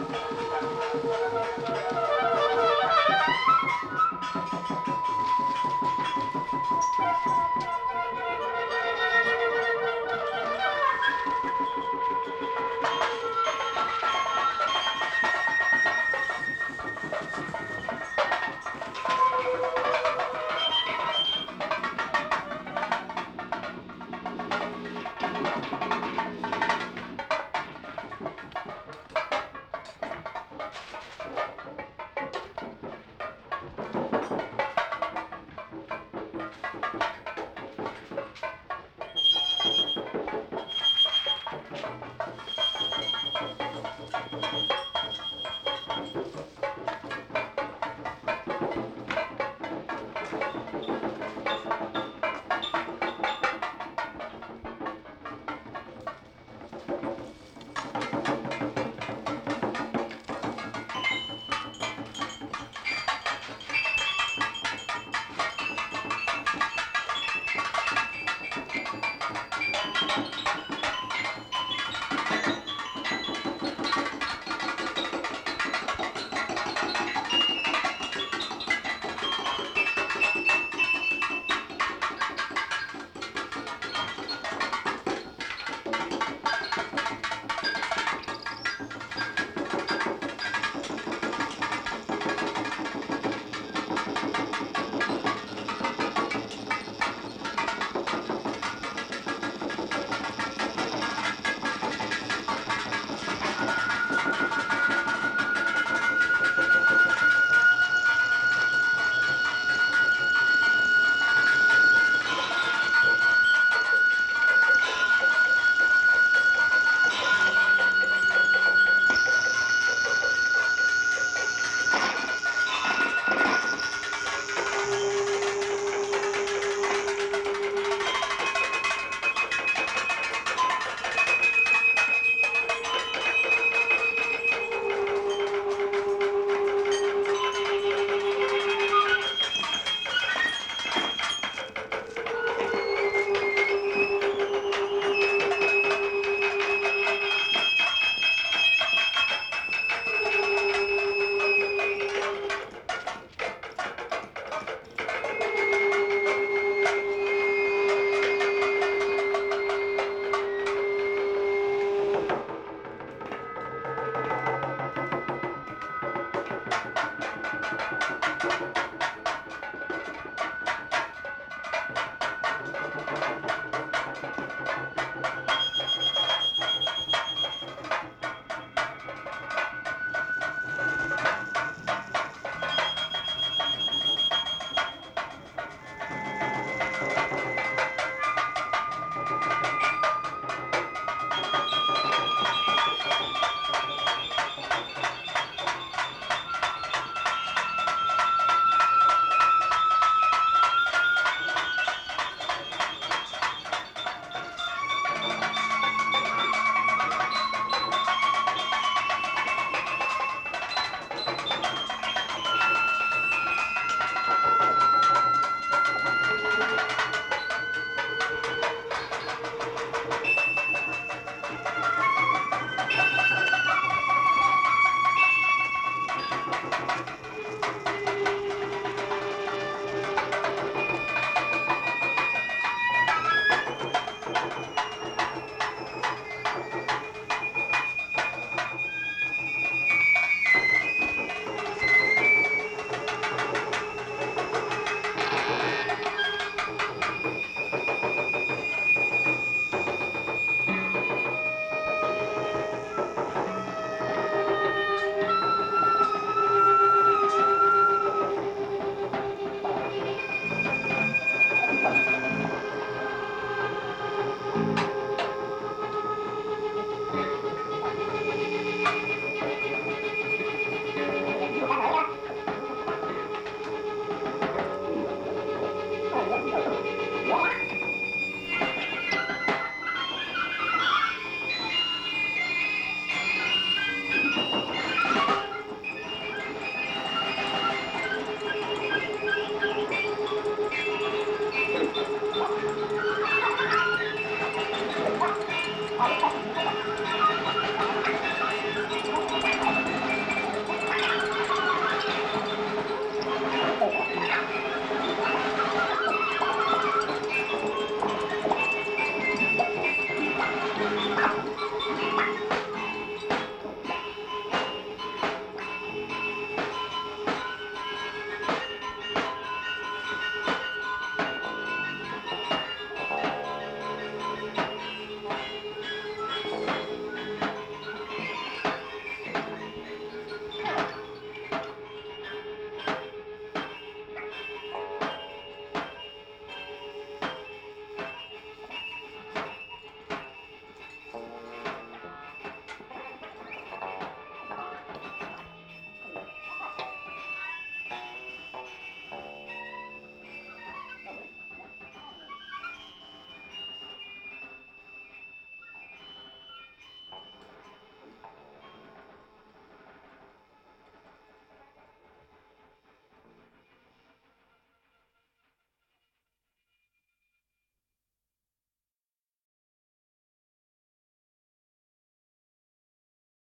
どうも。